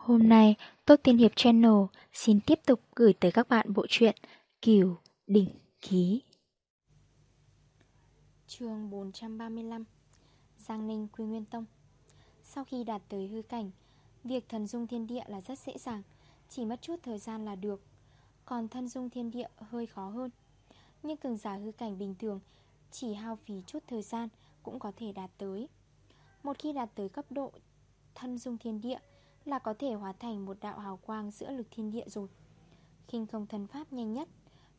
Hôm nay, Tốt Tiên Hiệp Channel xin tiếp tục gửi tới các bạn bộ truyện Kiều Đỉnh Ký. chương 435 Giang Ninh Quy Nguyên Tông Sau khi đạt tới hư cảnh, việc thần dung thiên địa là rất dễ dàng, chỉ mất chút thời gian là được. Còn thân dung thiên địa hơi khó hơn. Nhưng cường giả hư cảnh bình thường, chỉ hao phí chút thời gian cũng có thể đạt tới. Một khi đạt tới cấp độ thân dung thiên địa, là có thể hóa thành một đạo hào quang giữa lực thiên địa rồi. Khinh công thần pháp nhanh nhất,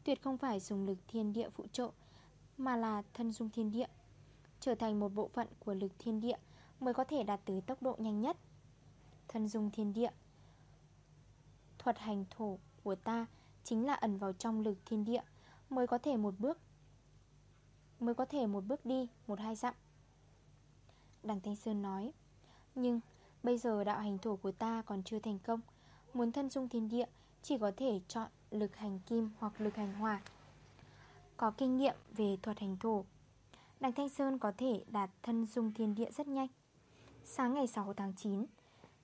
Tuyệt không phải dùng lực thiên địa phụ trợ, Mà là thân dung thiên địa. Trở thành một bộ phận của lực thiên địa Mới có thể đạt tới tốc độ nhanh nhất. Thân dung thiên địa, Thuật hành thổ của ta Chính là ẩn vào trong lực thiên địa Mới có thể một bước, Mới có thể một bước đi Một hai dặm. Đằng Thanh Sơn nói, Nhưng Bây giờ đạo hành thổ của ta còn chưa thành công. Muốn thân dung thiên địa, Chỉ có thể chọn lực hành kim hoặc lực hành hỏa. Có kinh nghiệm về thuật hành thổ Đằng Thanh Sơn có thể đạt thân dung thiên địa rất nhanh. Sáng ngày 6 tháng 9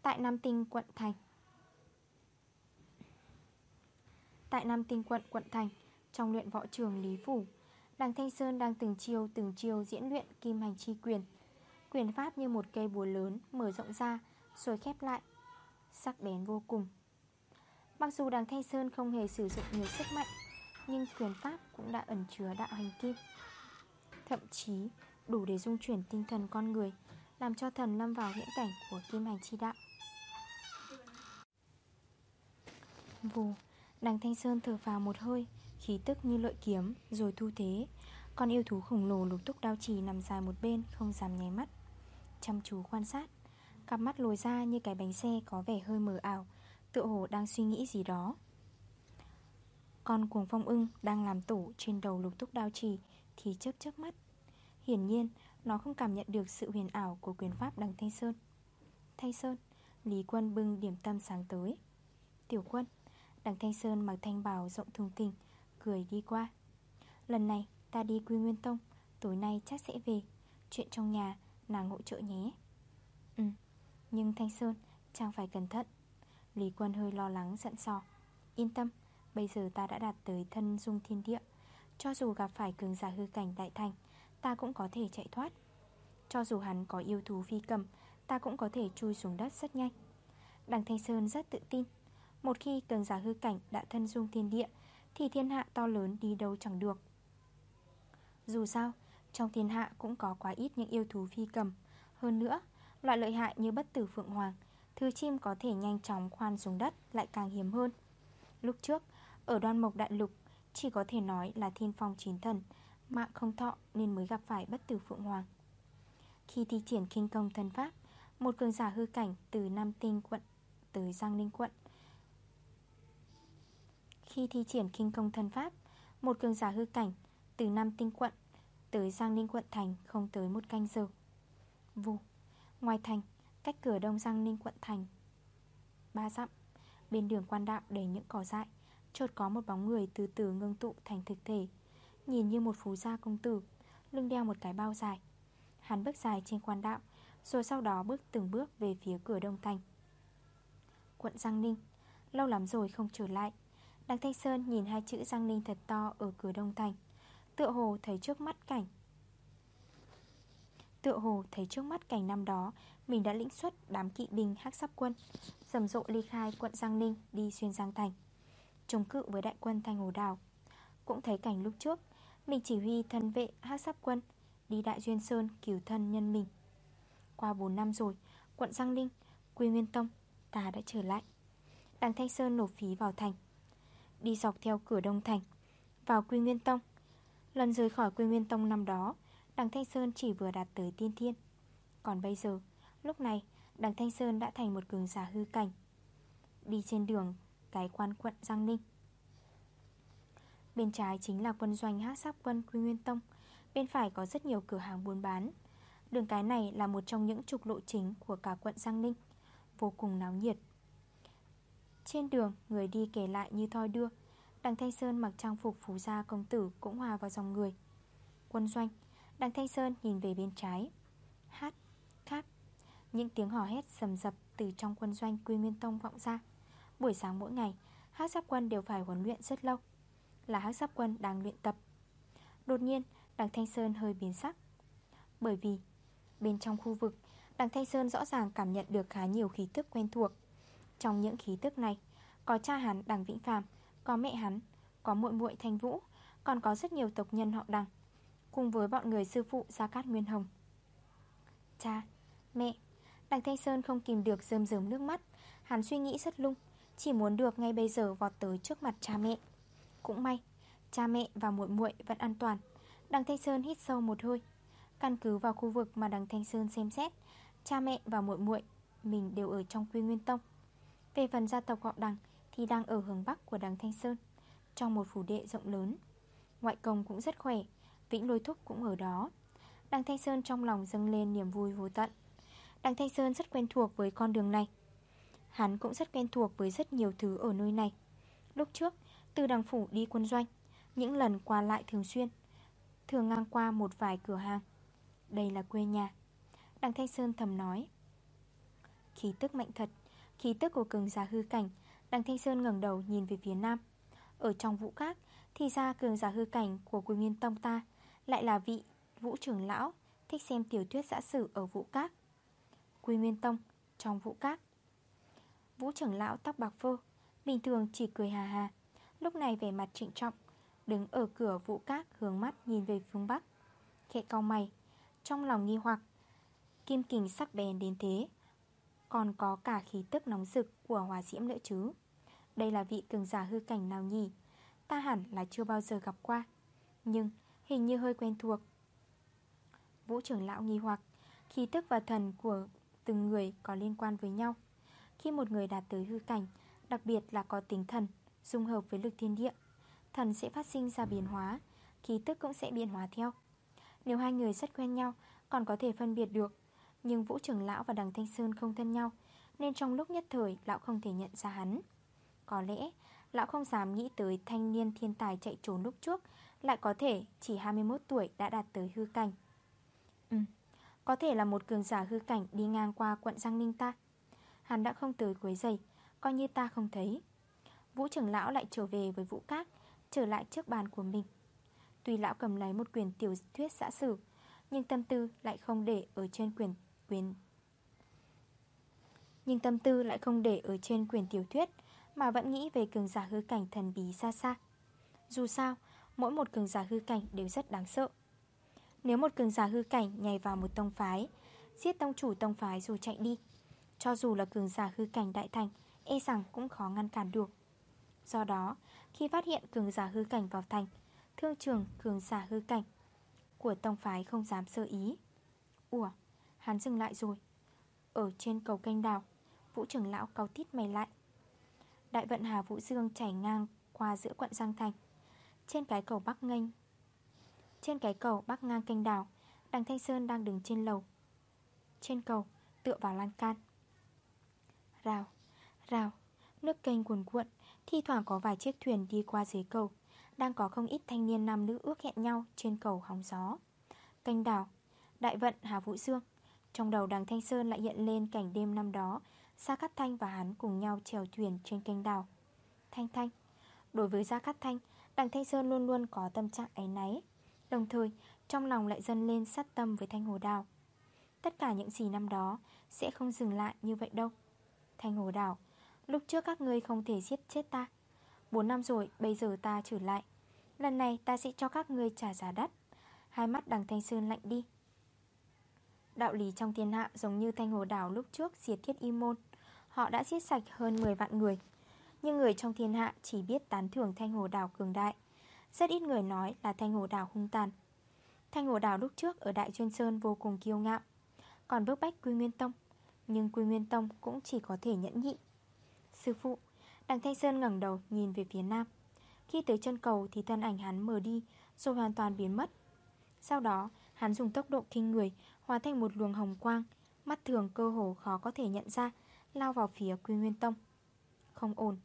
Tại Nam Tinh, quận Thành. Tại Nam Tinh, quận quận Thành, Trong luyện võ trường Lý Phủ Đằng Thanh Sơn đang từng chiêu từng chiêu diễn luyện kim hành chi quyền. Quyền pháp như một cây búa lớn mở rộng ra, rồi khép lại. Sắc bén vô cùng. Mặc dù đằng Thanh Sơn không hề sử dụng nhiều sức mạnh, Nhưng quyền pháp cũng đã ẩn chứa đạo hành kim. Thậm chí, đủ để dung chuyển tinh thần con người, Làm cho thần lâm vào viễn cảnh của kim hành chi đạo. Vù, Đằng Thanh Sơn thở vào một hơi, Khí tức như lợi kiếm, Rồi thu thế. Con yêu thú khổng lồ lục túc đao trì nằm dài một bên, Không dám nháy mắt. Chăm chú quan sát. Cặp mắt lồi ra như cái bánh xe có vẻ hơi mờ ảo, Tựa hồ đang suy nghĩ gì đó. Con cuồng phong ưng đang làm tủ trên đầu lục túc đao trì Thì chớp chớp mắt. Hiển nhiên, nó không cảm nhận được sự huyền ảo của quyền pháp đằng Thanh Sơn. Thanh Sơn, Lý quân bưng điểm tâm sáng tới. Tiểu quân, Đằng Thanh Sơn mặc thanh bào rộng thùng tình Cười đi qua. Lần này ta đi Quy Nguyên Tông, Tối nay chắc sẽ về. Chuyện trong nhà nàng hỗ trợ nhé. Ừ nhưng Thanh Sơn Chàng phải cẩn thận. Lý Quân hơi lo lắng giận sò. Yên tâm, Bây giờ ta đã đạt tới thân dung thiên địa. Cho dù gặp phải cường giả hư cảnh đại thành, Ta cũng có thể chạy thoát. Cho dù hắn có yêu thú phi cầm, Ta cũng có thể chui xuống đất rất nhanh. Đằng Thanh Sơn rất tự tin. Một khi cường giả hư cảnh đã thân dung thiên địa, Thì thiên hạ to lớn đi đâu chẳng được. Dù sao trong thiên hạ cũng có quá ít những yêu thú phi cầm. Hơn nữa Loại lợi hại như bất tử phượng hoàng Thứ chim có thể nhanh chóng khoan xuống đất Lại càng hiếm hơn. Lúc trước, ở đoan mộc đại lục Chỉ có thể nói là thiên phong chín thần Mạng không thọ nên mới gặp phải bất tử phượng hoàng. Khi thi triển kinh công thân pháp Một cường giả hư cảnh từ Nam Tinh quận tới Giang Ninh quận. Khi thi triển kinh công thân pháp Một cường giả hư cảnh từ Nam Tinh quận tới Giang Ninh quận thành không tới một canh giờ. Vù Ngoài thành, cách cửa đông Giang Ninh quận thành Ba dặm. Bên đường quan đạo đầy những cỏ dại Chợt có một bóng người từ từ ngưng tụ thành thực thể. Nhìn như một phú gia công tử Lưng đeo một cái bao dài. Hắn bước dài trên quan đạo Rồi sau đó bước từng bước về phía cửa đông thành. Quận Giang Ninh Lâu lắm rồi không trở lại. Đăng Thanh Sơn nhìn hai chữ Giang Ninh thật to ở cửa đông thành. Tựa hồ thấy trước mắt cảnh. Tựa hồ thấy trước mắt cảnh năm đó Mình đã lĩnh xuất đám kỵ binh hắc sắp quân Rầm rộ ly khai quận Giang Ninh Đi xuyên Giang Thành Chống cự với đại quân Thanh Hồ Đào. Cũng thấy cảnh lúc trước Mình chỉ huy thân vệ hắc sắp quân Đi Đại Duyên Sơn cứu thân nhân mình. Qua 4 năm rồi Quận Giang Ninh, Quy Nguyên Tông Ta đã trở lại. Đằng Thanh Sơn nộp phí vào thành Đi dọc theo cửa Đông Thành Vào Quy Nguyên Tông Lần rời khỏi Quy Nguyên Tông năm đó, Đằng Thanh Sơn chỉ vừa đạt tới tiên thiên. Còn bây giờ, Lúc này, đằng Thanh Sơn đã thành một cường giả hư cảnh. Đi trên đường, Cái quan quận Giang Ninh. Bên trái chính là quân doanh hát sắp quân Quy Nguyên Tông. Bên phải có rất nhiều cửa hàng buôn bán. Đường cái này là một trong những trục lộ chính của cả quận Giang Ninh. Vô cùng náo nhiệt. Trên đường, người đi kể lại như thoi đưa. Đằng Thanh Sơn mặc trang phục phú gia công tử cũng hòa vào dòng người. Quân doanh Đằng Thanh Sơn nhìn về bên trái. Hát, khác Những tiếng hò hét sầm dập từ trong quân doanh Quy Nguyên Tông vọng ra. Buổi sáng mỗi ngày hát giáp quân đều phải huấn luyện rất lâu. Là hát giáp quân đang luyện tập. Đột nhiên Đằng Thanh Sơn hơi biến sắc. Bởi vì bên trong khu vực Đằng Thanh Sơn rõ ràng cảm nhận được khá nhiều khí tức quen thuộc. Trong những khí tức này Có cha hắn đằng Vĩnh Phàm có mẹ hắn Có muội muội Thanh Vũ Còn có rất nhiều tộc nhân họ đằng Cùng với bọn người sư phụ Gia Cát Nguyên Hồng. Cha, mẹ Đằng Thanh Sơn không kìm được rơm rớm nước mắt. Hắn suy nghĩ rất lung Chỉ muốn được ngay bây giờ vọt tới trước mặt cha mẹ. Cũng may Cha mẹ và muội muội vẫn an toàn. Đằng Thanh Sơn hít sâu một hơi. Căn cứ vào khu vực mà đằng Thanh Sơn xem xét Cha mẹ và muội muội Mình đều ở trong quy nguyên tông. Về phần gia tộc họ đằng thì đang ở hướng bắc của đằng Thanh Sơn Trong một phủ đệ rộng lớn. Ngoại công cũng rất khỏe Vĩnh lôi thúc cũng ở đó. Đằng Thanh Sơn trong lòng dâng lên niềm vui vô tận. Đằng Thanh Sơn rất quen thuộc với con đường này. Hắn cũng rất quen thuộc với rất nhiều thứ ở nơi này. Lúc trước, từ đằng phủ đi quân doanh Những lần qua lại thường xuyên Thường ngang qua một vài cửa hàng. Đây là quê nhà. Đằng Thanh Sơn thầm nói Khí tức mạnh thật Khí tức của cường giả hư cảnh Đằng Thanh Sơn ngẩng đầu nhìn về phía nam. Ở trong vũ các Thì ra cường giả hư cảnh của Quỳ Nguyên Tông ta Lại là vị vũ trưởng lão, Thích xem tiểu thuyết giã sử ở vũ các Quy Nguyên Tông, Trong vũ các Vũ trưởng lão tóc bạc phơ, Bình thường chỉ cười hà hà. Lúc này vẻ mặt trịnh trọng, Đứng ở cửa vũ các hướng mắt nhìn về phương Bắc. Khẽ cao mày, Trong lòng nghi hoặc, Kim kình sắc bén đến thế. Còn có cả khí tức nóng rực của hòa diễm nữa chứ. Đây là vị cường giả hư cảnh nào nhỉ? Ta hẳn là chưa bao giờ gặp qua, Nhưng hình như hơi quen thuộc. Vũ trưởng lão nghi hoặc, Khí tức và thần của từng người có liên quan với nhau. Khi một người đạt tới hư cảnh, Đặc biệt là có tính thần, Dung hợp với lực thiên địa, Thần sẽ phát sinh ra biến hóa, Khí tức cũng sẽ biến hóa theo. Nếu hai người rất quen nhau, Còn có thể phân biệt được nhưng Vũ trường lão và Đằng Thanh Sơn không thân nhau, Nên trong lúc nhất thời, Lão không thể nhận ra hắn. Có lẽ, Lão không dám nghĩ tới thanh niên thiên tài chạy trốn lúc trước, Lại có thể chỉ 21 tuổi đã đạt tới hư cảnh. Ừ Có thể là một cường giả hư cảnh đi ngang qua quận Giang Ninh ta. Hắn đã không tới cuối giày, Coi như ta không thấy. Vũ trưởng lão lại trở về với Vũ Cát, Trở lại trước bàn của mình. Tuy lão cầm lấy một quyển tiểu thuyết xã sử, Nhưng tâm tư lại không để ở trên quyển quyền. Nhưng tâm tư lại không để ở trên quyền tiểu thuyết, Mà vẫn nghĩ về cường giả hư cảnh thần bí xa xa. Dù sao, Mỗi một cường giả hư cảnh đều rất đáng sợ. Nếu một cường giả hư cảnh nhảy vào một tông phái, Giết tông chủ tông phái dù chạy đi. Cho dù là cường giả hư cảnh đại thành E rằng cũng khó ngăn cản được. Do đó, khi phát hiện cường giả hư cảnh vào thành, Thương trường cường giả hư cảnh Của tông phái không dám sơ ý. Ủa Hắn dừng lại rồi. Ở trên cầu canh đào Vũ trưởng lão cao tít mày lại. Đại vận Hà Vũ Dương chảy ngang qua giữa quận Giang Thành, Trên cái cầu Bắc nghênh. Trên cái cầu Bắc ngang canh đào Đằng Thanh Sơn đang đứng trên lầu. Trên cầu, Tựa vào lan can. Rào Rào, Nước kênh cuồn cuộn, Thi thoảng có vài chiếc thuyền đi qua dưới cầu. Đang có không ít thanh niên nam nữ ước hẹn nhau Trên cầu hóng gió. Canh đảo, Đại vận Hà Vũ Dương. Trong đầu đằng Thanh Sơn lại hiện lên cảnh đêm năm đó, Gia Cát Thanh và hắn cùng nhau chèo thuyền trên kênh đào Thanh Thanh, Đối với Gia Cát Thanh, Đằng Thanh Sơn luôn luôn có tâm trạng ấy náy. Đồng thời, trong lòng lại dâng lên sát tâm với Thanh Hồ Đào Tất cả những gì năm đó Sẽ không dừng lại như vậy đâu. Thanh Hồ Đào Lúc trước các ngươi không thể giết chết ta. 4 năm rồi, bây giờ ta trở lại. Lần này ta sẽ cho các ngươi trả giá đắt. Hai mắt đằng Thanh Sơn lạnh đi. Đạo lý trong thiên hạ giống như Thanh Hồ Đảo lúc trước diệt thiết y môn. Họ đã giết sạch hơn 10 vạn người. Nhưng người trong thiên hạ chỉ biết tán thưởng Thanh Hồ Đảo cường đại. Rất ít người nói là Thanh Hồ Đảo hung tàn. Thanh Hồ Đảo lúc trước ở Đại Chuyên Sơn vô cùng kiêu ngạo. Còn bước bách Quy Nguyên Tông. Nhưng Quy Nguyên Tông cũng chỉ có thể nhẫn nhị. Sư phụ, Đằng Thanh Sơn ngẩng đầu nhìn về phía nam. Khi tới chân cầu thì thân ảnh hắn mờ đi, Rồi hoàn toàn biến mất. Sau đó, hắn dùng tốc độ kinh người Hóa thành một luồng hồng quang, Mắt thường cơ hồ khó có thể nhận ra, Lao vào phía Quy Nguyên Tông. Không ổn,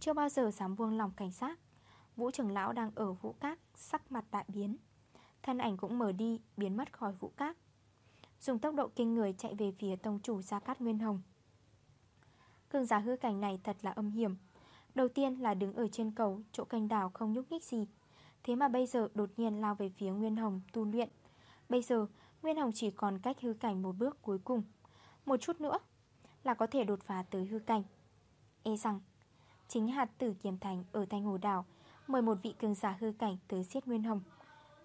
Chưa bao giờ dám vương lòng cảnh sát Vũ trưởng lão đang ở vũ cát Sắc mặt đại biến. Thân ảnh cũng mở đi, biến mất khỏi vũ cát Dùng tốc độ kinh người chạy về phía tông chủ Gia Cát Nguyên Hồng. Cường giả hư cảnh này thật là âm hiểm. Đầu tiên là đứng ở trên cầu, Chỗ canh đảo không nhúc nhích gì. Thế mà bây giờ đột nhiên lao về phía Nguyên Hồng tu luyện. Bây giờ Nguyên Hồng chỉ còn cách hư cảnh một bước cuối cùng. Một chút nữa Là có thể đột phá tới hư cảnh. E rằng, Chính hạt tử kiềm thành ở Thanh Hồ Đảo Mời một vị cường giả hư cảnh tới giết Nguyên Hồng.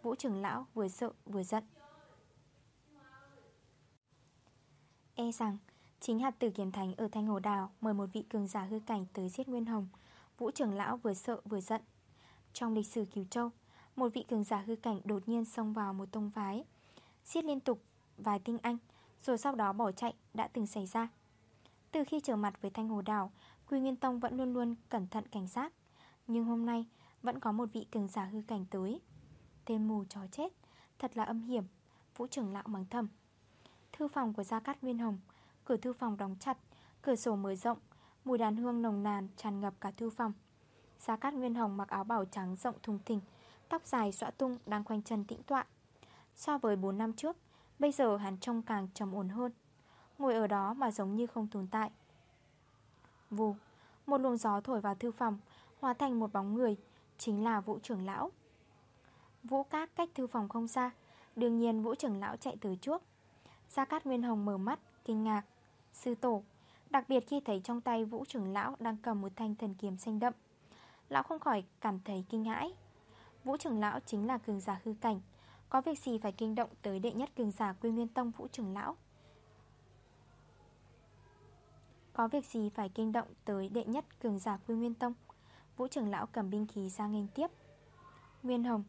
Vũ trưởng lão vừa sợ vừa giận. E rằng, Chính hạt tử kiềm thành ở Thanh Hồ Đảo Mời một vị cường giả hư cảnh tới giết Nguyên Hồng. Vũ trưởng lão vừa sợ vừa giận. Trong lịch sử Kiều Châu, Một vị cường giả hư cảnh đột nhiên xông vào một tông phái xiết liên tục vài tinh anh, Rồi sau đó bỏ chạy, đã từng xảy ra. Từ khi trở mặt với Thanh Hồ đào Quy Nguyên Tông vẫn luôn luôn cẩn thận cảnh giác. Nhưng hôm nay, Vẫn có một vị cường giả hư cảnh tới. Tên mù chó chết, Thật là âm hiểm, Vũ trưởng lão mắng thầm. Thư phòng của Gia Cát Nguyên Hồng, Cửa thư phòng đóng chặt, Cửa sổ mở rộng, Mùi đàn hương nồng nàn tràn ngập cả thư phòng. Gia Cát Nguyên Hồng mặc áo bảo trắng rộng thùng thình, Tóc dài xõa tung đang khoanh chân tĩnh tọa. So với 4 năm trước, Bây giờ hắn trông càng trầm ổn hơn. Ngồi ở đó mà giống như không tồn tại. Vù, Một luồng gió thổi vào thư phòng, Hóa thành một bóng người, Chính là vũ trưởng lão. Vũ cát cách thư phòng không xa, Đương nhiên vũ trưởng lão chạy từ trước. Gia Cát Nguyên Hồng mở mắt, Kinh ngạc. Sư tổ, Đặc biệt khi thấy trong tay vũ trưởng lão Đang cầm một thanh thần kiếm xanh đậm, Lão không khỏi cảm thấy kinh hãi. Vũ trưởng lão chính là cường giả hư cảnh có việc gì phải kinh động tới đệ nhất cường giả Quy Nguyên Tông vũ trưởng lão? Có việc gì phải kinh động tới đệ nhất cường giả Quy Nguyên Tông? Vũ trưởng lão cầm binh khí ra nghênh tiếp. Nguyên Hồng,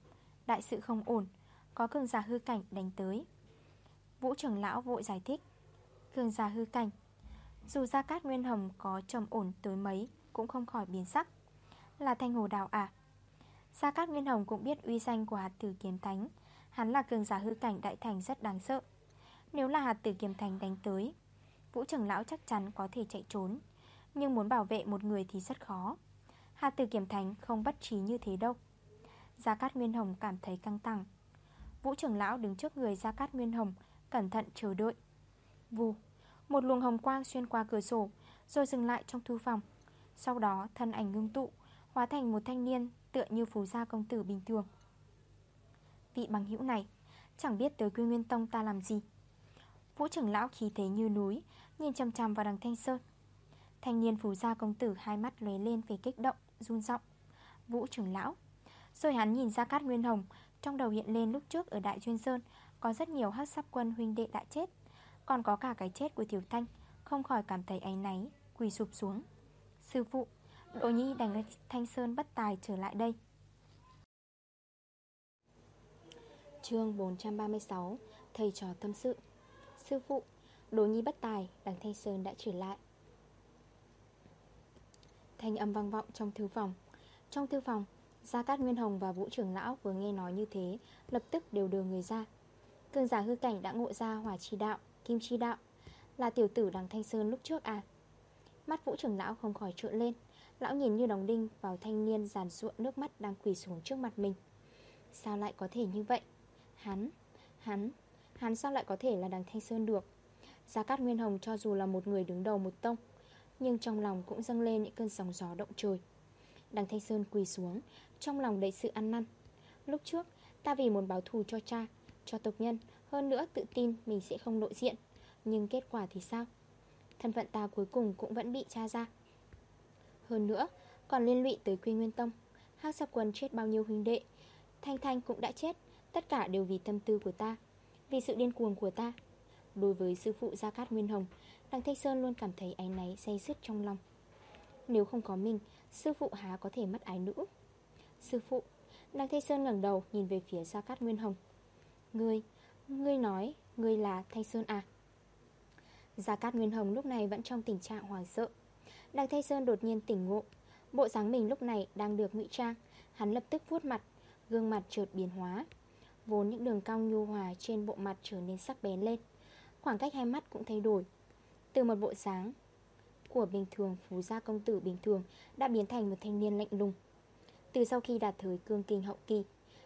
Đại sự không ổn, Có cường giả hư cảnh đánh tới. Vũ trưởng lão vội giải thích. Cường giả hư cảnh, Dù Gia Cát Nguyên Hồng có trầm ổn tới mấy Cũng không khỏi biến sắc. Là thanh hồ đào à? Gia Cát Nguyên Hồng cũng biết uy danh của hạt tử kiếm thánh Hắn là cường giả hư cảnh đại thành rất đáng sợ. Nếu là hạt tử kiềm thành đánh tới, Vũ trưởng lão chắc chắn có thể chạy trốn, Nhưng muốn bảo vệ một người thì rất khó. Hạt tử kiềm thành không bất trí như thế đâu. Gia Cát Nguyên Hồng cảm thấy căng thẳng. Vũ trưởng lão đứng trước người Gia Cát Nguyên Hồng, Cẩn thận chờ đợi. Vù, Một luồng hồng quang xuyên qua cửa sổ, Rồi dừng lại trong thư phòng. Sau đó, thân ảnh ngưng tụ, Hóa thành một thanh niên tựa như phù gia công tử bình thường. Vị bằng hữu này. Chẳng biết tới quy nguyên tông ta làm gì. Vũ trưởng lão khí thế như núi Nhìn chăm chăm vào đằng Thanh Sơn. Thanh niên phù gia công tử hai mắt lóe lên về kích động, run giọng. Vũ trưởng lão Rồi hắn nhìn ra Cát Nguyên Hồng Trong đầu hiện lên lúc trước ở Đại Duyên Sơn Có rất nhiều hát sắp quân huynh đệ đã chết. Còn có cả cái chết của Tiểu Thanh Không khỏi cảm thấy áy náy Quỳ sụp xuống. Sư phụ Đỗ Nhi đành Thanh Sơn bất tài trở lại đây. Chương 436 Thầy trò tâm sự. Sư phụ đồ Nhi bất tài Đằng Thanh Sơn đã trở lại. Thanh âm vang vọng trong thư phòng. Trong thư phòng, Gia Cát Nguyên Hồng và Vũ trưởng Lão vừa nghe nói như thế, Lập tức đều đưa người ra. Cường giả hư cảnh đã ngộ ra hỏa chi đạo, Kim chi đạo, Là tiểu tử đằng Thanh Sơn lúc trước à? Mắt Vũ trưởng Lão không khỏi trộn lên, Lão nhìn như đóng đinh vào thanh niên giàn ruộng nước mắt đang quỳ xuống trước mặt mình. Sao lại có thể như vậy? Hắn, hắn, hắn sao lại có thể là đằng Thanh Sơn được? Gia Cát Nguyên Hồng cho dù là một người đứng đầu một tông Nhưng trong lòng cũng dâng lên những cơn sóng gió động trời. Đằng Thanh Sơn quỳ xuống Trong lòng đầy sự ăn năn. Lúc trước ta vì muốn báo thù cho cha Cho tộc nhân Hơn nữa tự tin mình sẽ không lộ diện. Nhưng kết quả thì sao? Thân phận ta cuối cùng cũng vẫn bị tra ra. Hơn nữa Còn liên lụy tới Quy Nguyên Tông. Hác Sạp Quân chết bao nhiêu huynh đệ Thanh Thanh cũng đã chết. Tất cả đều vì tâm tư của ta Vì sự điên cuồng của ta. Đối với sư phụ Gia Cát Nguyên Hồng Đằng Thanh Sơn luôn cảm thấy áy náy say sứt trong lòng. Nếu không có mình Sư phụ há có thể mất ái nữ. Sư phụ Đằng Thanh Sơn ngẩng đầu nhìn về phía Gia Cát Nguyên Hồng. Ngươi, ngươi nói Ngươi là Thanh Sơn à? Gia Cát Nguyên Hồng lúc này vẫn trong tình trạng hoàng sợ. Đằng Thanh Sơn đột nhiên tỉnh ngộ. Bộ dáng mình lúc này đang được ngụy trang. Hắn lập tức vuốt mặt Gương mặt chợt biến hóa. Vốn những đường cong nhu hòa trên bộ mặt trở nên sắc bén lên. Khoảng cách hai mắt cũng thay đổi. Từ một bộ dáng của bình thường phú gia công tử bình thường Đã biến thành một thanh niên lạnh lùng. Từ sau khi đạt tới cương kinh hậu kỳ,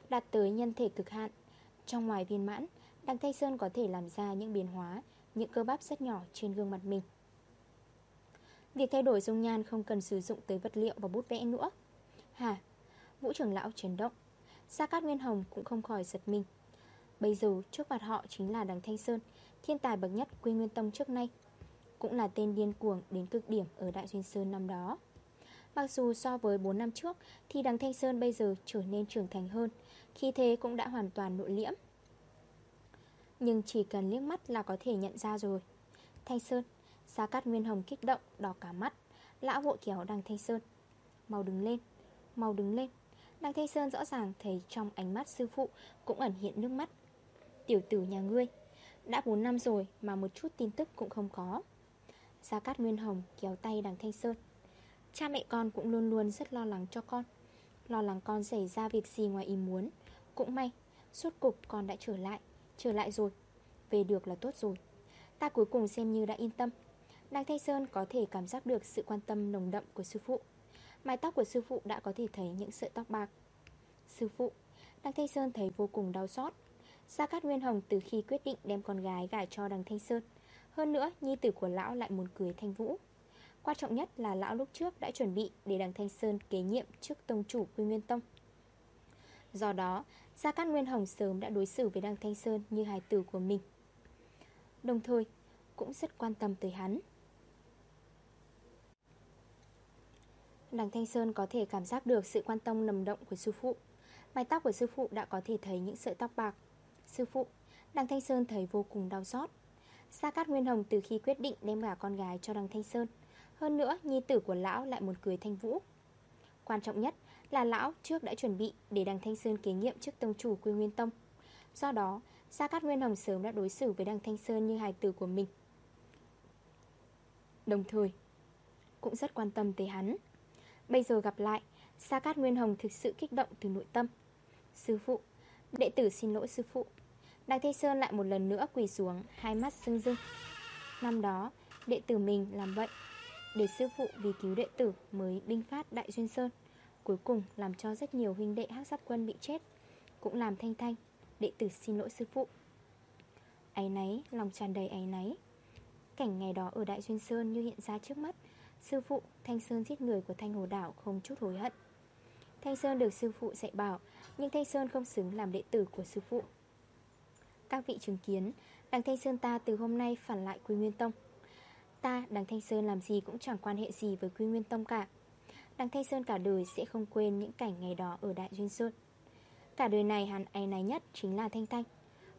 Đạt tới nhân thể cực hạn, Trong ngoài viên mãn, đặng Thanh Sơn có thể làm ra những biến hóa, Những cơ bắp rất nhỏ trên gương mặt mình. Việc thay đổi dung nhan không cần sử dụng tới vật liệu và bút vẽ nữa. Hả? Vũ trưởng lão chấn động. Gia Cát Nguyên Hồng cũng không khỏi giật mình. Bây giờ trước mặt họ chính là đằng Thanh Sơn Thiên tài bậc nhất Quy Nguyên Tông trước nay. Cũng là tên điên cuồng đến cực điểm ở Đại Duyên Sơn năm đó. Mặc dù so với 4 năm trước Thì đằng Thanh Sơn bây giờ trở nên trưởng thành hơn Khi thế cũng đã hoàn toàn nội liễm. Nhưng chỉ cần liếc mắt là có thể nhận ra rồi. Thanh Sơn Gia Cát Nguyên Hồng kích động, đỏ cả mắt. Lão vội kéo đằng Thanh Sơn. Mau đứng lên, mau đứng lên. Đằng Thanh Sơn rõ ràng thấy trong ánh mắt sư phụ Cũng ẩn hiện nước mắt. Tiểu tử nhà ngươi, Đã 4 năm rồi mà một chút tin tức cũng không có. Gia Cát Nguyên Hồng kéo tay đằng Thanh Sơn. Cha mẹ con cũng luôn luôn rất lo lắng cho con. Lo lắng con xảy ra việc gì ngoài ý muốn. Cũng may, Suốt cục con đã trở lại Trở lại rồi. Về được là tốt rồi. Ta cuối cùng xem như đã yên tâm. Đằng Thanh Sơn có thể cảm giác được sự quan tâm nồng đậm của sư phụ. Mái tóc của sư phụ đã có thể thấy những sợi tóc bạc. Sư phụ Đằng Thanh Sơn thấy vô cùng đau xót. Gia Cát Nguyên Hồng từ khi quyết định đem con gái gả cho đằng Thanh Sơn Hơn nữa, nhi tử của lão lại muốn cưới Thanh Vũ. Quan trọng nhất là lão lúc trước đã chuẩn bị để đằng Thanh Sơn kế nhiệm trước tông chủ Quy Nguyên Tông. Do đó, Gia Cát Nguyên Hồng sớm đã đối xử với đằng Thanh Sơn như hài tử của mình. Đồng thời, cũng rất quan tâm tới hắn. Đằng Thanh Sơn có thể cảm giác được sự quan tâm nầm động của sư phụ. Mái tóc của sư phụ đã có thể thấy những sợi tóc bạc. Sư phụ, đằng Thanh Sơn thấy vô cùng đau xót. Sa Cát Nguyên Hồng từ khi quyết định đem gả con gái cho đằng Thanh Sơn Hơn nữa, nhi tử của lão lại muốn cưới Thanh Vũ. Quan trọng nhất là lão trước đã chuẩn bị để đằng Thanh Sơn kế nghiệm trước tông chủ Quy Nguyên Tông. Do đó, Sa Cát Nguyên Hồng sớm đã đối xử với đằng Thanh Sơn như hài tử của mình. Đồng thời, cũng rất quan tâm tới hắn. Bây giờ gặp lại Sa Cát Nguyên Hồng thực sự kích động từ nội tâm. Sư phụ Đệ tử xin lỗi sư phụ. Đại Thế Sơn lại một lần nữa quỳ xuống Hai mắt sưng dưng. Năm đó đệ tử mình làm vậy Để sư phụ vì cứu đệ tử mới binh phát Đại Duyên Sơn Cuối cùng làm cho rất nhiều huynh đệ hắc sát quân bị chết Cũng làm thanh thanh Đệ tử xin lỗi sư phụ. Ái náy, lòng tràn đầy ái náy. Cảnh ngày đó ở Đại Duyên Sơn như hiện ra trước mắt Sư phụ, Thanh Sơn giết người của Thanh Hồ Đảo không chút hối hận. Thanh Sơn được sư phụ dạy bảo, Nhưng Thanh Sơn không xứng làm đệ tử của sư phụ. Các vị chứng kiến, Đằng Thanh Sơn ta từ hôm nay phản lại Quy Nguyên Tông. Ta, đằng Thanh Sơn làm gì cũng chẳng quan hệ gì với Quy Nguyên Tông cả. Đằng Thanh Sơn cả đời sẽ không quên những cảnh ngày đó ở Đại Duyên Sơn. Cả đời này hắn ai này nhất chính là Thanh Thanh.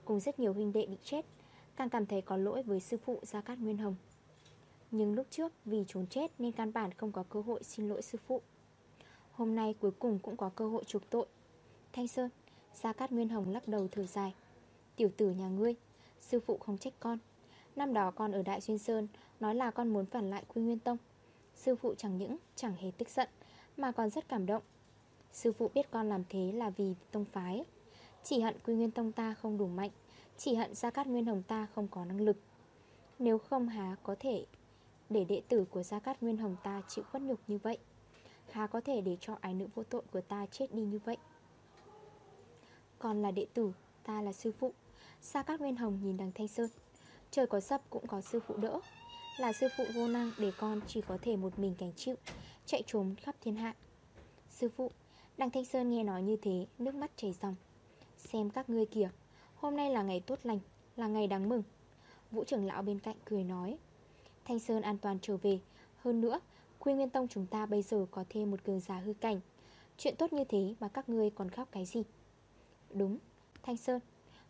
Cùng rất nhiều huynh đệ bị chết, Càng cảm thấy có lỗi với sư phụ Gia Cát Nguyên Hồng. Nhưng lúc trước, vì trốn chết nên căn bản không có cơ hội xin lỗi sư phụ. Hôm nay cuối cùng cũng có cơ hội chuộc tội. Thanh Sơn, Gia Cát Nguyên Hồng lắc đầu thở dài. Tiểu tử nhà ngươi, Sư phụ không trách con. Năm đó con ở Đại Xuyên Sơn, Nói là con muốn phản lại Quy Nguyên Tông. Sư phụ chẳng những chẳng hề tức giận, Mà còn rất cảm động. Sư phụ biết con làm thế là vì tông phái. Chỉ hận Quy Nguyên Tông ta không đủ mạnh, Chỉ hận Gia Cát Nguyên Hồng ta không có năng lực. Nếu không há có thể để đệ tử của Gia Cát Nguyên Hồng ta chịu khuất nhục như vậy, Há có thể để cho ái nữ vô tội của ta chết đi như vậy? Còn là đệ tử, Ta là sư phụ. Sa Cát Nguyên Hồng nhìn đằng Thanh Sơn. Trời có sập cũng có sư phụ đỡ. Là sư phụ vô năng để con chỉ có thể một mình cảnh chịu, Chạy trốn khắp thiên hạ. Sư phụ, Đằng Thanh Sơn nghe nói như thế, Nước mắt chảy ròng Xem các ngươi kìa, Hôm nay là ngày tốt lành, Là ngày đáng mừng. Vũ trưởng lão bên cạnh cười nói. Thanh Sơn an toàn trở về. Hơn nữa Quy Nguyên Tông chúng ta bây giờ có thêm một cường giả hư cảnh. Chuyện tốt như thế mà các ngươi còn khóc cái gì? Đúng, Thanh Sơn,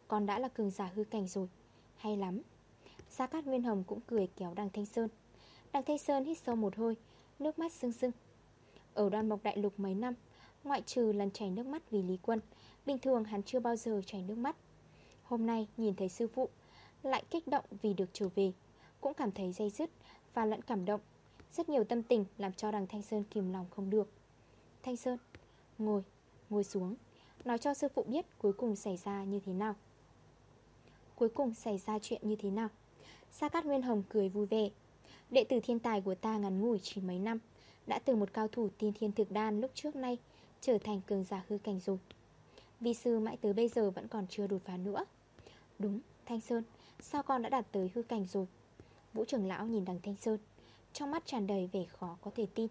Con đã là cường giả hư cảnh rồi. Hay lắm. Gia Cát Nguyên Hồng cũng cười kéo đằng Thanh Sơn. Đằng Thanh Sơn hít sâu một hơi, Nước mắt sưng sưng. Ở đoàn mộc đại lục mấy năm, Ngoại trừ lần chảy nước mắt vì Lý Quân, Bình thường hắn chưa bao giờ chảy nước mắt. Hôm nay nhìn thấy sư phụ, Lại kích động vì được trở về. Cũng cảm thấy dây dứt Và lẫn cảm động. Rất nhiều tâm tình làm cho đằng Thanh Sơn kìm lòng không được. Thanh Sơn Ngồi, ngồi xuống. Nói cho sư phụ biết cuối cùng xảy ra như thế nào. Cuối cùng xảy ra chuyện như thế nào? Sa Cát Nguyên Hồng cười vui vẻ. Đệ tử thiên tài của ta ngắn ngủi chỉ mấy năm Đã từ một cao thủ tiên thiên thực đan lúc trước nay Trở thành cường giả hư cảnh rồi. Vi sư mãi tới bây giờ vẫn còn chưa đột phá nữa. Đúng Thanh Sơn Sao con đã đạt tới hư cảnh rồi? Vũ trưởng lão nhìn đằng Thanh Sơn, Trong mắt tràn đầy vẻ khó có thể tin.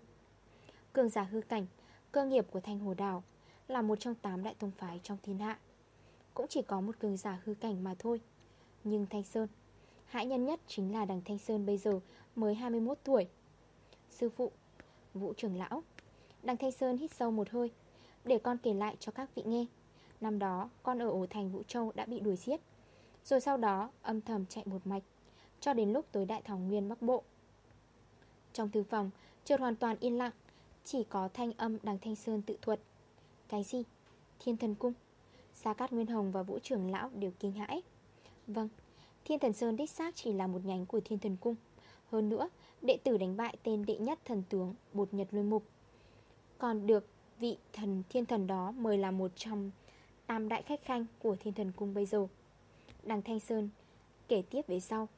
Cường giả hư cảnh, Cơ nghiệp của Thanh Hồ Đào Là một trong tám đại tông phái trong thiên hạ. Cũng chỉ có một cường giả hư cảnh mà thôi. Nhưng Thanh Sơn, Hãi nhân nhất chính là đằng Thanh Sơn bây giờ Mới 21 tuổi. Sư phụ, Vũ trưởng lão, Đằng Thanh Sơn hít sâu một hơi, Để con kể lại cho các vị nghe. Năm đó, con ở ổ thành Vũ Châu đã bị đuổi giết. Rồi sau đó, âm thầm chạy một mạch. Cho đến lúc tới Đại Thảo Nguyên Bắc Bộ. Trong thư phòng, Chợt hoàn toàn yên lặng, Chỉ có thanh âm đằng Thanh Sơn tự thuật. Cái gì? Thiên thần cung. Gia Cát Nguyên Hồng và Vũ trưởng lão đều kinh hãi. Vâng Thiên thần Sơn đích xác chỉ là một nhánh của thiên thần cung. Hơn nữa, Đệ tử đánh bại tên đệ nhất thần tướng Bột Nhật Lôi Mục. Còn được vị thần thiên thần đó Mời là một trong tam đại khách khanh Của thiên thần cung bây giờ. Đằng Thanh Sơn kể tiếp về sau.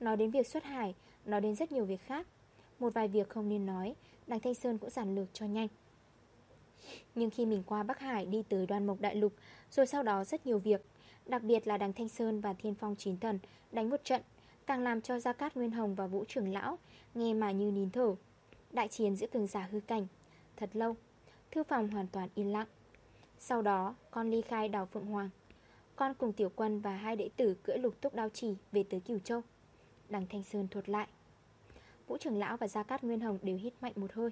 Nói đến việc xuất hải, Nói đến rất nhiều việc khác. Một vài việc không nên nói Đằng Thanh Sơn cũng giản lược cho nhanh. Nhưng khi mình qua Bắc Hải đi tới đoan mộc đại lục, Rồi sau đó rất nhiều việc, Đặc biệt là đằng Thanh Sơn và Thiên Phong Chín Thần Đánh một trận, Càng làm cho Gia Cát Nguyên Hồng và Vũ Trưởng Lão Nghe mà như nín thở. Đại chiến giữa cường giả hư cảnh, Thật lâu, Thư phòng hoàn toàn yên lặng. Sau đó, con ly khai đào Phượng Hoàng. Con cùng Tiểu Quân và hai đệ tử cưỡi lục túc đao chỉ về tới Cửu Châu. Đằng Thanh Sơn thuật lại. Vũ trưởng lão và Gia Cát Nguyên Hồng đều hít mạnh một hơi.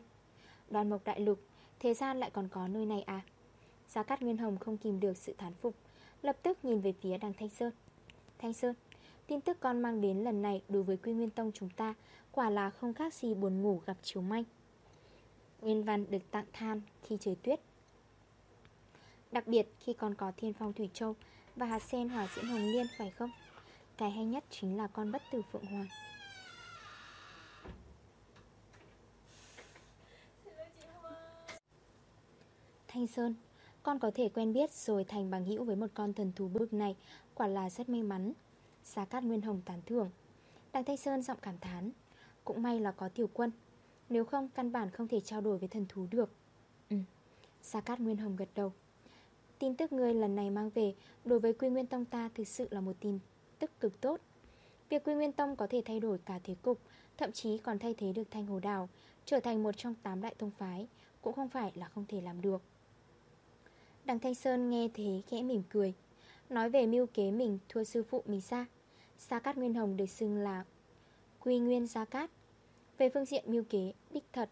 Đoàn mộc đại lục, Thế gian lại còn có nơi này à? Gia Cát Nguyên Hồng không kìm được sự thán phục, Lập tức nhìn về phía đằng Thanh Sơn. Thanh Sơn, Tin tức con mang đến lần này đối với Quy Nguyên Tông chúng ta Quả là không khác gì buồn ngủ gặp chiếu manh Nguyên văn được tặng than khi trời tuyết. Đặc biệt khi còn có thiên phong Thủy Châu Và hạt sen hỏa diễm hồng liên, phải không? Cái hay nhất chính là con bất tử Phượng Hoàng. Thanh Sơn, Con có thể quen biết rồi thành bằng hữu với một con thần thú bực này, Quả là rất may mắn. Gia Cát Nguyên Hồng tán thưởng. Đằng Thanh Sơn giọng cảm thán, Cũng may là có tiểu quân, Nếu không căn bản không thể trao đổi với thần thú được. Ừ. Gia Cát Nguyên Hồng gật đầu, Tin tức ngươi lần này mang về, Đối với Quy Nguyên Tông ta thực sự là một tin tức cực tốt. Việc Quy Nguyên Tông có thể thay đổi cả thế cục Thậm chí còn thay thế được Thanh Hồ Đào Trở thành một trong tám đại tông phái Cũng không phải là không thể làm được. Đằng Thanh Sơn nghe thế khẽ mỉm cười Nói về mưu kế mình thua sư phụ mình xa, Gia Cát Nguyên Hồng được xưng là Quy Nguyên Gia Cát. Về phương diện mưu kế đích thật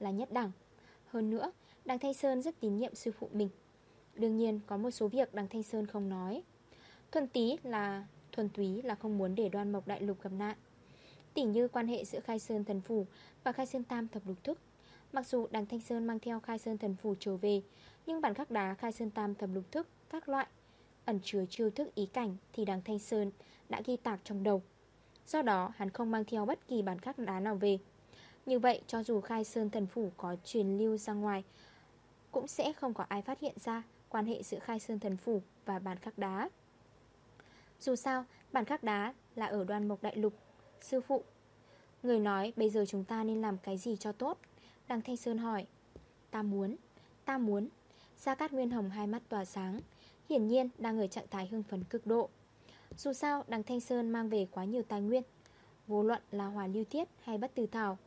là nhất đẳng. Hơn nữa Đằng Thanh Sơn rất tín nhiệm sư phụ mình. Đương nhiên có một số việc đằng Thanh Sơn không nói. Thuần tí là Thuần túy là không muốn để đoan mộc đại lục gặp nạn. Tỉnh như quan hệ giữa Khai Sơn Thần Phủ Và Khai Sơn Tam Thập Lục Thức. Mặc dù đằng Thanh Sơn mang theo Khai Sơn Thần Phủ trở về, Nhưng bản khắc đá Khai Sơn Tam Thập Lục Thức Các loại ẩn chứa chiêu thức ý cảnh Thì đằng Thanh Sơn đã ghi tạc trong đầu. Do đó, hắn không mang theo bất kỳ bản khắc đá nào về. Như vậy, cho dù Khai Sơn Thần Phủ có truyền lưu ra ngoài, Cũng sẽ không có ai phát hiện ra Quan hệ giữa Khai Sơn Thần Phủ và bản khắc đá. Dù sao bản khắc đá là ở đoan mộc đại lục. Sư phụ Người nói bây giờ chúng ta nên làm cái gì cho tốt? Đằng Thanh Sơn hỏi. Ta muốn, ta muốn. Gia Cát Nguyên Hồng hai mắt tỏa sáng Hiển nhiên đang ở trạng thái hưng phấn cực độ. Dù sao đằng Thanh Sơn mang về quá nhiều tài nguyên Vô luận là hòa lưu thiết hay bất tử thảo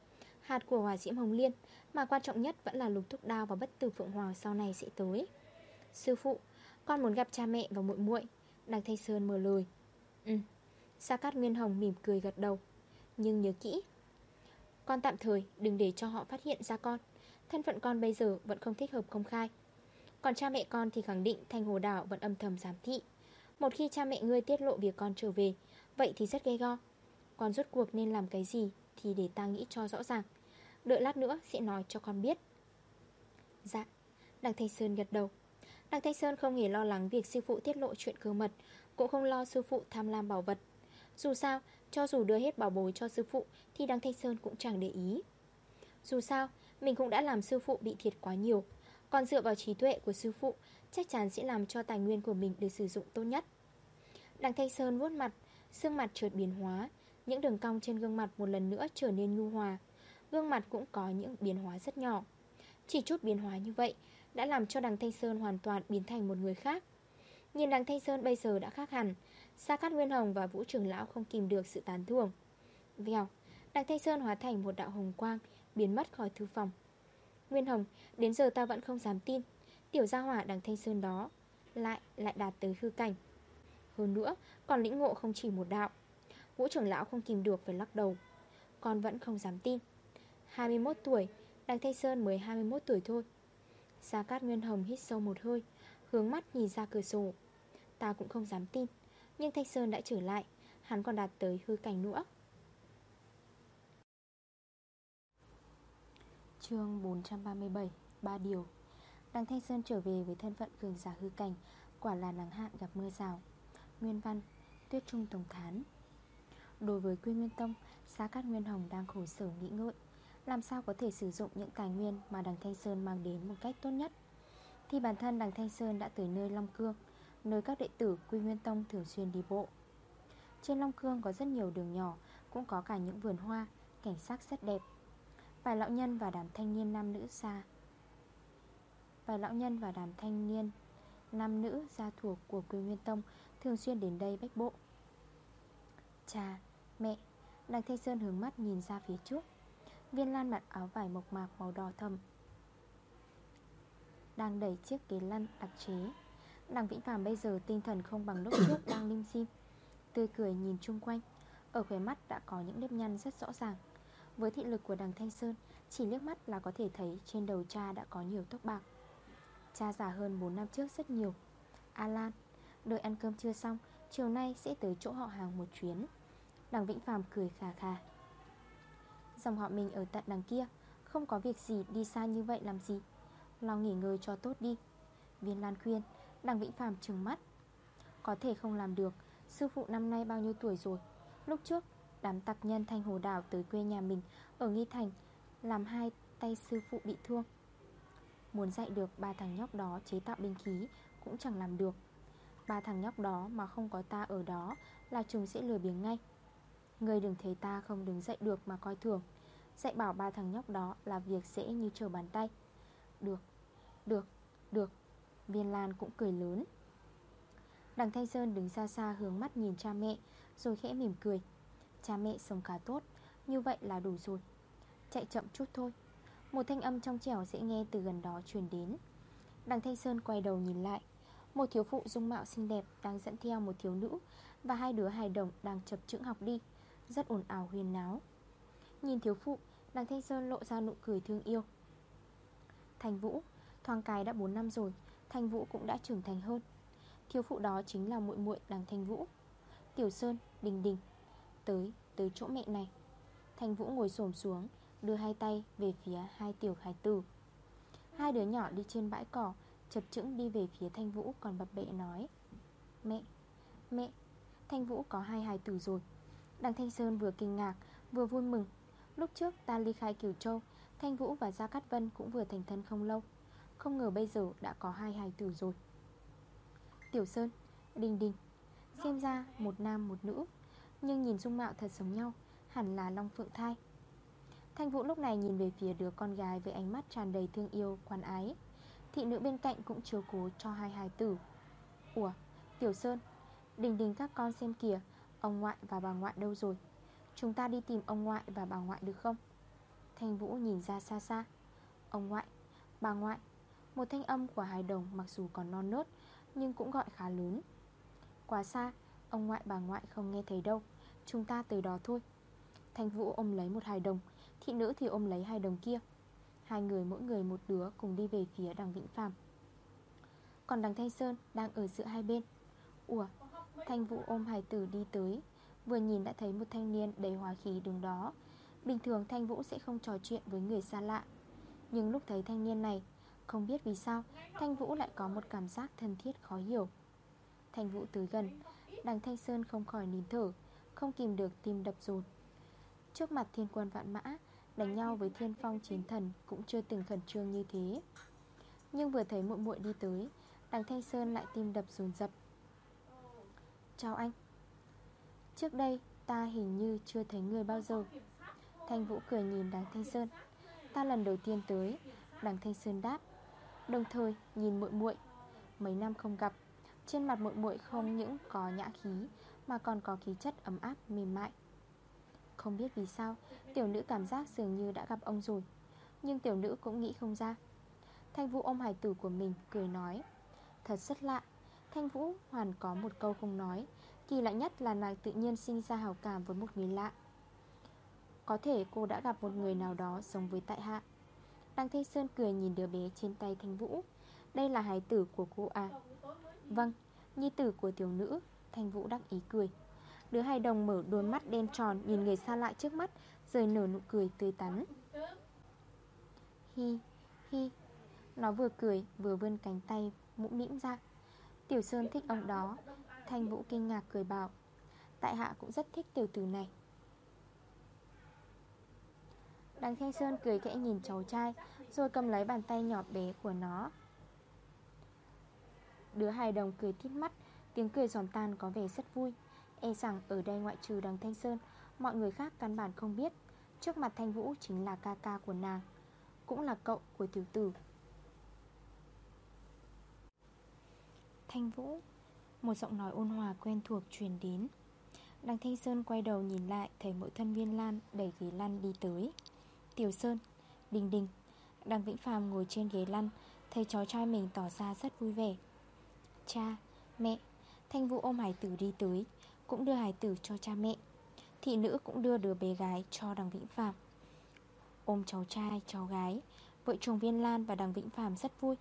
Hạt của hòa diễm hồng liên Mà quan trọng nhất vẫn là lục thúc đao và bất tử phượng hoàng sau này sẽ tới. Sư phụ Con muốn gặp cha mẹ và muội muội. Đằng Thanh Sơn mở lời. Ừ. Sa Cát Nguyên Hồng mỉm cười gật đầu. Nhưng nhớ kỹ. Con tạm thời đừng để cho họ phát hiện ra con. Thân phận con bây giờ vẫn không thích hợp công khai. Còn cha mẹ con thì khẳng định Thanh Hồ Đảo vẫn âm thầm giám thị. Một khi cha mẹ ngươi tiết lộ việc con trở về, Vậy thì rất gây go Con rốt cuộc nên làm cái gì Thì để ta nghĩ cho rõ ràng. Đợi lát nữa sẽ nói cho con biết. Dạ. Đằng Thanh Sơn gật đầu. Đặng Thanh Sơn không hề lo lắng việc sư phụ tiết lộ chuyện cơ mật Cũng không lo sư phụ tham lam bảo vật. Dù sao, cho dù đưa hết bảo bối cho sư phụ Thì Đặng Thanh Sơn cũng chẳng để ý. Dù sao, mình cũng đã làm sư phụ bị thiệt quá nhiều. Còn dựa vào trí tuệ của sư phụ Chắc chắn sẽ làm cho tài nguyên của mình được sử dụng tốt nhất. Đặng Thanh Sơn vuốt mặt xương mặt chợt biến hóa. Những đường cong trên gương mặt một lần nữa trở nên nhu hòa. Gương mặt cũng có những biến hóa rất nhỏ. Chỉ chút biến hóa như vậy đã làm cho đằng Thanh Sơn hoàn toàn biến thành một người khác. Nhìn đằng Thanh Sơn bây giờ đã khác hẳn, Sa Cát Nguyên Hồng và Vũ Trường lão không kìm được sự tán thưởng. Vèo, Đằng Thanh Sơn hóa thành một đạo hồng quang, Biến mất khỏi thư phòng. Nguyên Hồng, Đến giờ ta vẫn không dám tin, Tiểu gia hỏa đằng Thanh Sơn đó Lại lại đạt tới hư cảnh. Hơn nữa, còn lĩnh ngộ không chỉ một đạo. Vũ trưởng lão không kìm được phải lắc đầu. Con vẫn không dám tin. 21 tuổi, Đằng Thanh Sơn mới 21 tuổi thôi. Gia Cát Nguyên Hồng hít sâu một hơi, Hướng mắt nhìn ra cửa sổ. Ta cũng không dám tin, Nhưng Thanh Sơn đã trở lại, Hắn còn đạt tới hư cảnh nữa chương 437 Ba điều. Đằng Thanh Sơn trở về với thân phận cường giả hư cảnh, Quả là nắng hạn gặp mưa rào. Nguyên văn, Tuyết Trung Tổng Thán Đối với Quy Nguyên Tông Gia Cát Nguyên Hồng đang khổ sở nghĩ ngợi. Làm sao có thể sử dụng những tài nguyên Mà đằng Thanh Sơn mang đến một cách tốt nhất? Thì bản thân đằng Thanh Sơn đã tới nơi Long Cương Nơi các đệ tử Quy Nguyên Tông thường xuyên đi bộ. Trên Long Cương có rất nhiều đường nhỏ Cũng có cả những vườn hoa Cảnh sắc rất đẹp. Vài lão nhân và đám thanh niên nam nữ xa Vài lão nhân và đám thanh niên Nam nữ gia thuộc của Quy Nguyên Tông Thường xuyên đến đây bách bộ. Cha, mẹ Đằng Thanh Sơn hướng mắt nhìn ra phía trước. Viên lan mặc áo vải mộc mạc màu đỏ thầm Đang đẩy chiếc ghế lăn đặc chế Đằng Vĩnh Phạm bây giờ tinh thần không bằng lúc trước đang lim sim Tươi cười nhìn chung quanh. Ở khóe mắt đã có những nếp nhăn rất rõ ràng. Với thị lực của đằng Thanh Sơn Chỉ liếc mắt là có thể thấy trên đầu cha đã có nhiều tóc bạc. Cha già hơn 4 năm trước rất nhiều. Alan, đợi ăn cơm chưa xong Chiều nay sẽ tới chỗ họ hàng một chuyến. Đằng Vĩnh Phạm cười khà khà. Dòng họ mình ở tận đằng kia. Không có việc gì đi xa như vậy làm gì? Lo nghỉ ngơi cho tốt đi. Viên Lan khuyên, Đằng Vĩnh Phạm trừng mắt. Có thể không làm được, Sư phụ năm nay bao nhiêu tuổi rồi? Lúc trước, đám tặc nhân thanh hồ đảo tới quê nhà mình Ở Nghi Thành Làm hai tay sư phụ bị thương. Muốn dạy được ba thằng nhóc đó chế tạo binh khí Cũng chẳng làm được. Ba thằng nhóc đó mà không có ta ở đó Là chúng sẽ lừa biếng ngay. Người đừng thấy ta không đứng dậy được mà coi thường. Dạy bảo ba thằng nhóc đó là việc dễ như trở bàn tay. Được, được, được. Viên Lan cũng cười lớn. Đằng Thanh Sơn đứng xa xa hướng mắt nhìn cha mẹ Rồi khẽ mỉm cười. Cha mẹ sống khá tốt Như vậy là đủ rồi. Chạy chậm chút thôi. Một thanh âm trong trẻo dễ nghe từ gần đó truyền đến. Đằng Thanh Sơn quay đầu nhìn lại. Một thiếu phụ dung mạo xinh đẹp Đang dẫn theo một thiếu nữ Và hai đứa hài đồng đang chập chững học đi. Rất ồn ào huyền náo. Nhìn thiếu phụ Đằng Thanh Sơn lộ ra nụ cười thương yêu. Thành Vũ Thoáng cái đã 4 năm rồi Thanh Vũ cũng đã trưởng thành hơn. Thiếu phụ đó chính là muội muội đằng Thanh Vũ. Tiểu Sơn, Đình Đình Tới, tới chỗ mẹ này. Thanh Vũ ngồi xổm xuống Đưa hai tay về phía hai tiểu hài tử. Hai đứa nhỏ đi trên bãi cỏ Chập chững đi về phía Thanh Vũ Còn bập bẹ nói Mẹ, mẹ Thanh Vũ có hai hài tử rồi Đằng Thanh Sơn vừa kinh ngạc vừa vui mừng. Lúc trước ta ly khai Kiều Châu Thanh Vũ và Gia Cát Vân cũng vừa thành thân không lâu. Không ngờ bây giờ đã có hai hài tử rồi. Tiểu Sơn, Đình Đình Xem ra một nam một nữ Nhưng nhìn dung mạo thật giống nhau Hẳn là Long Phượng Thai. Thanh Vũ lúc này nhìn về phía đứa con gái Với ánh mắt tràn đầy thương yêu, quan ái. Thị nữ bên cạnh cũng chiếu cố cho hai hài tử. Ủa, Tiểu Sơn Đình đình các con xem kìa. Ông ngoại và bà ngoại đâu rồi? Chúng ta đi tìm ông ngoại và bà ngoại được không? Thanh Vũ nhìn ra xa xa. Ông ngoại, bà ngoại Một thanh âm của hài đồng mặc dù còn non nớt Nhưng cũng gọi khá lớn. Quá xa, ông ngoại bà ngoại không nghe thấy đâu. Chúng ta tới đó thôi. Thanh Vũ ôm lấy một hài đồng Thị nữ thì ôm lấy hai đồng kia. Hai người mỗi người một đứa cùng đi về phía đằng Vĩnh phàm. Còn đằng Thanh Sơn đang ở giữa hai bên. Ủa, Thanh Vũ ôm hài tử đi tới, Vừa nhìn đã thấy một thanh niên đầy hòa khí đứng đó. Bình thường Thanh Vũ sẽ không trò chuyện với người xa lạ. Nhưng lúc thấy thanh niên này, Không biết vì sao, Thanh Vũ lại có một cảm giác thân thiết khó hiểu. Thanh Vũ tới gần, Đằng Thanh Sơn không khỏi nín thở, Không kìm được tim đập rụt Trước mặt thiên quân vạn mã, Đánh nhau với thiên phong chiến thần Cũng chưa từng khẩn trương như thế. Nhưng vừa thấy muội muội đi tới, Đằng Thanh Sơn lại tim đập dồn dập Chào anh. Trước đây, ta hình như chưa thấy người bao giờ. Thanh Vũ cười nhìn đằng Thanh Sơn. Ta lần đầu tiên tới, Đằng Thanh Sơn đáp. Đồng thời, nhìn muội muội. Mấy năm không gặp, Trên mặt muội muội không những có nhã khí, Mà còn có khí chất ấm áp, mềm mại. Không biết vì sao, Tiểu nữ cảm giác dường như đã gặp ông rồi, Nhưng tiểu nữ cũng nghĩ không ra. Thanh Vũ ôm hải tử của mình, cười nói, Thật rất lạ Thanh Vũ hoàn có một câu không nói Kỳ lạ nhất là nàng tự nhiên sinh ra hào cảm với một người lạ. Có thể cô đã gặp một người nào đó giống với tại hạ. Đăng Thanh Sơn cười nhìn đứa bé trên tay Thanh Vũ. Đây là hài tử của cô à? Vâng, nhi tử của tiểu nữ. Thanh Vũ đắc ý cười. Đứa hài đồng mở đôi mắt đen tròn Nhìn người xa lạ trước mắt Rồi nở nụ cười tươi tắn. Hi, hi. Nó vừa cười vừa vươn cánh tay mũm mĩm ra. Tiểu Sơn thích ông đó. Thanh Vũ kinh ngạc cười bảo, Tại hạ cũng rất thích tiểu tử này. Đằng Thanh Sơn cười khẽ nhìn cháu trai, Rồi cầm lấy bàn tay nhỏ bé của nó. Đứa hài đồng cười tít mắt, Tiếng cười giòn tan có vẻ rất vui. E rằng ở đây ngoại trừ đằng Thanh Sơn, Mọi người khác căn bản không biết. Trước mặt Thanh Vũ chính là ca ca của nàng, Cũng là cậu của tiểu tử. Thanh Vũ. Một giọng nói ôn hòa quen thuộc truyền đến. Đằng Thanh Sơn quay đầu nhìn lại Thấy mỗi thân viên lan đẩy ghế lăn đi tới. Tiểu Sơn Đình đình. Đằng Vĩnh Phàm ngồi trên ghế lăn Thấy cháu trai mình tỏ ra rất vui vẻ. Cha, mẹ. Thanh Vũ ôm hải tử đi tới Cũng đưa hải tử cho cha mẹ. Thị nữ cũng đưa đứa bé gái cho đằng Vĩnh Phàm. Ôm cháu trai, cháu gái. Vợ chồng Viên Lan và đằng Vĩnh Phàm rất vui.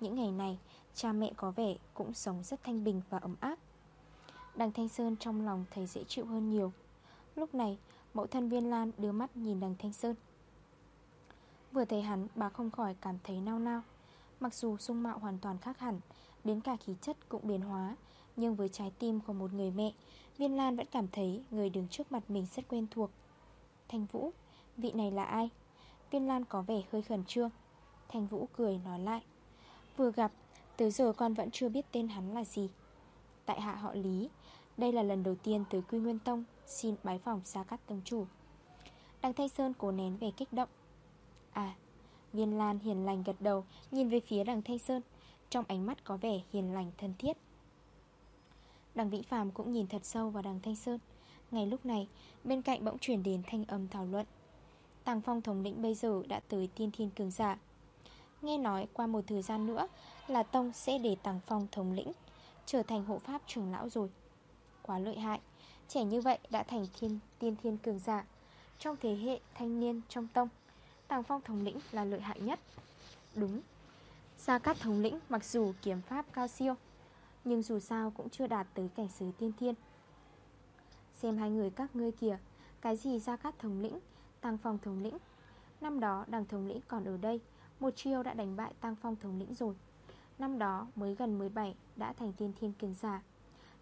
Những ngày này, Cha mẹ có vẻ cũng sống rất thanh bình và ấm áp. Đằng Thanh Sơn trong lòng thấy dễ chịu hơn nhiều. Lúc này, mẫu thân Viên Lan đưa mắt nhìn đằng Thanh Sơn. Vừa thấy hắn, bà không khỏi cảm thấy nao nao. Mặc dù sung mạo hoàn toàn khác hẳn, Đến cả khí chất cũng biến hóa, Nhưng với trái tim của một người mẹ, Viên Lan vẫn cảm thấy người đứng trước mặt mình rất quen thuộc. Thanh Vũ, Vị này là ai? Viên Lan có vẻ hơi khẩn trương. Thanh Vũ cười nói lại. Vừa gặp, Tới giờ con vẫn chưa biết tên hắn là gì. Tại hạ họ Lý, Đây là lần đầu tiên tới Quy Nguyên Tông, Xin bái phòng xa cắt tông chủ. Đăng Thanh Sơn cố nén về kích động. À Viên Lan hiền lành gật đầu, Nhìn về phía đằng Thanh Sơn, Trong ánh mắt có vẻ hiền lành thân thiết. Đằng Vĩ phàm cũng nhìn thật sâu vào đằng Thanh Sơn. Ngay lúc này, Bên cạnh bỗng chuyển đến thanh âm thảo luận. Tàng phong thống lĩnh bây giờ đã tới tiên thiên cường giả Nghe nói qua một thời gian nữa Là Tông sẽ để Tàng phong thống lĩnh, Trở thành hộ pháp trưởng lão rồi. Quá lợi hại, Trẻ như vậy đã thành thiên, tiên thiên cường giả. Trong thế hệ thanh niên trong Tông, Tàng phong thống lĩnh là lợi hại nhất. Đúng, Gia Cát thống lĩnh mặc dù kiếm pháp cao siêu, Nhưng dù sao cũng chưa đạt tới cảnh giới tiên thiên. Xem hai người các ngươi kìa, Cái gì Gia Cát thống lĩnh Tăng phong thống lĩnh? Năm đó đằng thống lĩnh còn ở đây một chiêu đã đánh bại tăng phong thống lĩnh rồi. Năm đó, mới gần 17 Đã thành tiên thiên cường giả.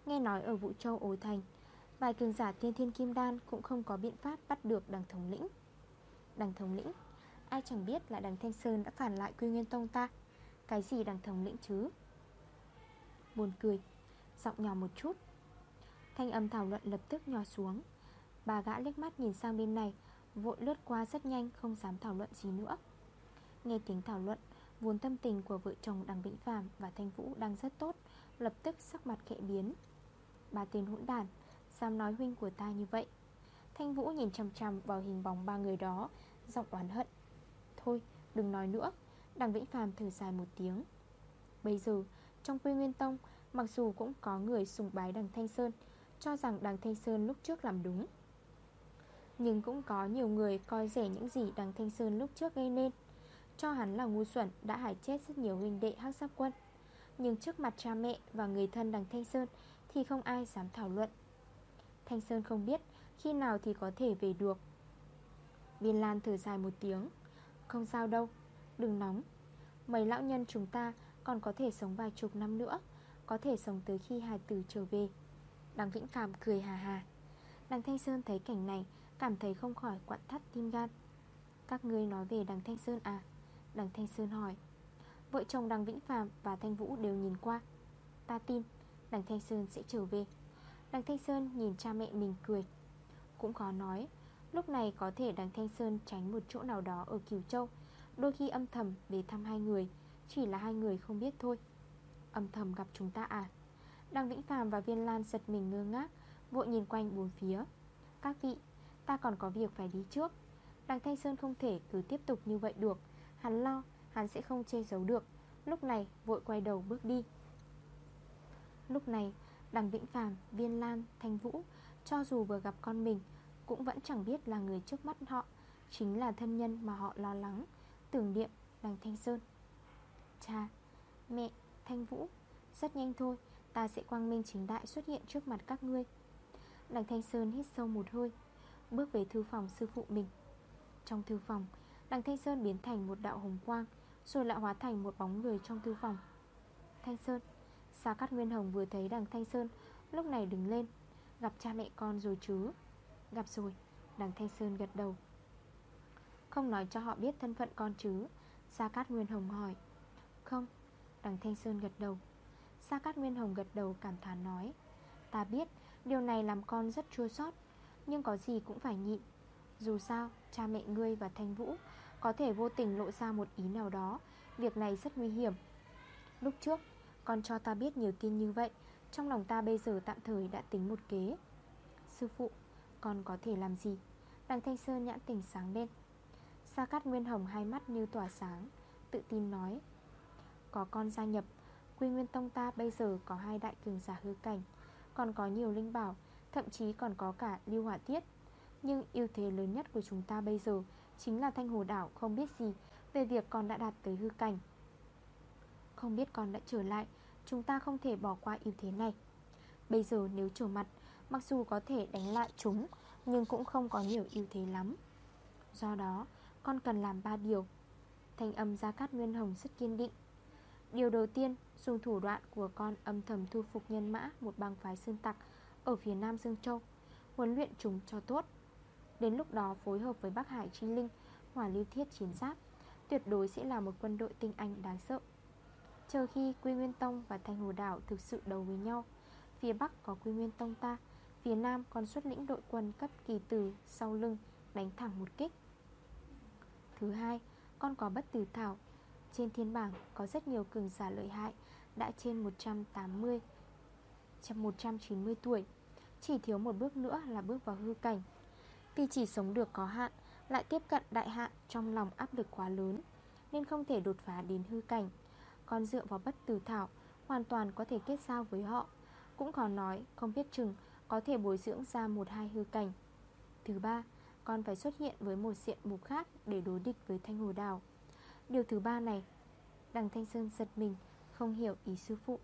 Nghe nói ở Vũ Châu Ối Thành, Vài cường giả tiên thiên kim đan Cũng không có biện pháp bắt được đằng thống lĩnh. Đằng thống lĩnh? Ai chẳng biết là đằng Thanh Sơn đã phản lại Quy Nguyên Tông ta. Cái gì đằng thống lĩnh chứ? Buồn cười, Giọng nhỏ một chút. Thanh âm thảo luận lập tức nhỏ xuống. Bà gã liếc mắt nhìn sang bên này, Vội lướt qua rất nhanh, không dám thảo luận gì nữa. Nghe tiếng thảo luận, Vốn tâm tình của vợ chồng Đằng Vĩnh Phạm và Thanh Vũ đang rất tốt, Lập tức sắc mặt khẽ biến. Bà tên hỗn đàn Dám nói huynh của ta như vậy? Thanh Vũ nhìn chầm chầm vào hình bóng ba người đó, Giọng oán hận. Thôi, đừng nói nữa Đằng Vĩnh Phạm thử dài một tiếng. Bây giờ, trong Quy Nguyên Tông, Mặc dù cũng có người sùng bái đằng Thanh Sơn, Cho rằng đằng Thanh Sơn lúc trước làm đúng. Nhưng cũng có nhiều người coi rẻ những gì đằng Thanh Sơn lúc trước gây nên. Cho hắn là ngu xuẩn, đã hại chết rất nhiều huynh đệ hắc giáp quân. Nhưng trước mặt cha mẹ và người thân đằng Thanh Sơn Thì không ai dám thảo luận. Thanh Sơn không biết khi nào thì có thể về được. Viên Lan thở dài một tiếng. Không sao đâu, Đừng nóng. Mấy lão nhân chúng ta còn có thể sống vài chục năm nữa, Có thể sống tới khi hài tử trở về. Đằng Vĩnh Phạm cười hà hà. Đằng Thanh Sơn thấy cảnh này, Cảm thấy không khỏi quặn thắt tim gan. Các ngươi nói về đằng Thanh Sơn à? Đằng Thanh Sơn hỏi. Vợ chồng đằng Vĩnh Phạm và Thanh Vũ đều nhìn qua. Ta tin Đằng Thanh Sơn sẽ trở về. Đằng Thanh Sơn nhìn cha mẹ mình cười. Cũng khó nói Lúc này có thể đằng Thanh Sơn tránh một chỗ nào đó ở Kiều Châu. Đôi khi âm thầm về thăm hai người Chỉ là hai người không biết thôi. Âm thầm gặp chúng ta à? Đằng Vĩnh Phạm và Viên Lan giật mình ngơ ngác Vội nhìn quanh bốn phía. Các vị, ta còn có việc phải đi trước. Đằng Thanh Sơn không thể cứ tiếp tục như vậy được. Hắn lo, hắn sẽ không che giấu được. Lúc này vội quay đầu bước đi. Lúc này Đằng Vĩnh Phàm, Viên Lan, Thanh Vũ Cho dù vừa gặp con mình Cũng vẫn chẳng biết là người trước mắt họ Chính là thân nhân mà họ lo lắng Tưởng niệm đằng Thanh Sơn. Cha, mẹ, Thanh Vũ Rất nhanh thôi Ta sẽ quang minh chính đại xuất hiện trước mặt các ngươi. Đằng Thanh Sơn hít sâu một hơi Bước về thư phòng sư phụ mình. Trong thư phòng Đằng Thanh Sơn biến thành một đạo hồng quang, Rồi lại hóa thành một bóng người trong thư phòng. Thanh Sơn. Sa Cát Nguyên Hồng vừa thấy đằng Thanh Sơn, Lúc này đứng lên. Gặp cha mẹ con rồi chứ? Gặp rồi, Đằng Thanh Sơn gật đầu. Không nói cho họ biết thân phận con chứ? Sa Cát Nguyên Hồng hỏi. Không, Đằng Thanh Sơn gật đầu. Sa Cát Nguyên Hồng gật đầu cảm thán nói. Ta biết, điều này làm con rất chua sót Nhưng có gì cũng phải nhịn. Dù sao, cha mẹ ngươi và Thanh Vũ có thể vô tình lộ ra một ý nào đó. Việc này rất nguy hiểm. Lúc trước, con cho ta biết nhiều tin như vậy. Trong lòng ta bây giờ tạm thời đã tính một kế. Sư phụ, Con có thể làm gì? Đằng Thanh Sơn nhãn tỉnh sáng lên. Sa Cát Nguyên Hồng hai mắt như tỏa sáng, Tự tin nói, Có con gia nhập, Quy Nguyên Tông ta bây giờ có hai đại cường giả hư cảnh, Còn có nhiều linh bảo, Thậm chí còn có cả lưu hỏa tiết. Nhưng ưu thế lớn nhất của chúng ta bây giờ Chính là Thanh Hồ Đảo không biết gì Về việc con đã đạt tới hư cảnh. Không biết con đã trở lại, Chúng ta không thể bỏ qua ưu thế này. Bây giờ nếu trở mặt, Mặc dù có thể đánh lại chúng, Nhưng cũng không có nhiều ưu thế lắm. Do đó, con cần làm ba điều. Thanh âm Gia Cát Nguyên Hồng rất kiên định. Điều đầu tiên, Dùng thủ đoạn của con âm thầm thu phục nhân mã Một bang phái sơn tặc Ở phía Nam Dương Châu, Huấn luyện chúng cho tốt. Đến lúc đó phối hợp với Bắc Hải Chi Linh Hỏa lưu thiết chiến giáp Tuyệt đối sẽ là một quân đội tinh anh đáng sợ. Chờ khi Quy Nguyên Tông và Thanh Hồ Đảo thực sự đấu với nhau Phía Bắc có Quy Nguyên Tông ta Phía Nam còn xuất lĩnh đội quân cấp kỳ tử sau lưng Đánh thẳng một kích. Thứ hai, con có bất tử thảo. Trên thiên bảng có rất nhiều cường giả lợi hại Đã trên 180 190 tuổi. Chỉ thiếu một bước nữa là bước vào hư cảnh. Vì chỉ sống được có hạn, Lại tiếp cận đại hạn trong lòng áp lực quá lớn, Nên không thể đột phá đến hư cảnh. Còn dựa vào bất tử thảo, Hoàn toàn có thể kết giao với họ. Cũng khó nói, không biết chừng Có thể bồi dưỡng ra một hai hư cảnh. Thứ ba, Con phải xuất hiện với một diện mục khác Để đối địch với Thanh Hồ Đào. Điều thứ ba này, Đằng Thanh Sơn giật mình, Không hiểu ý sư phụ.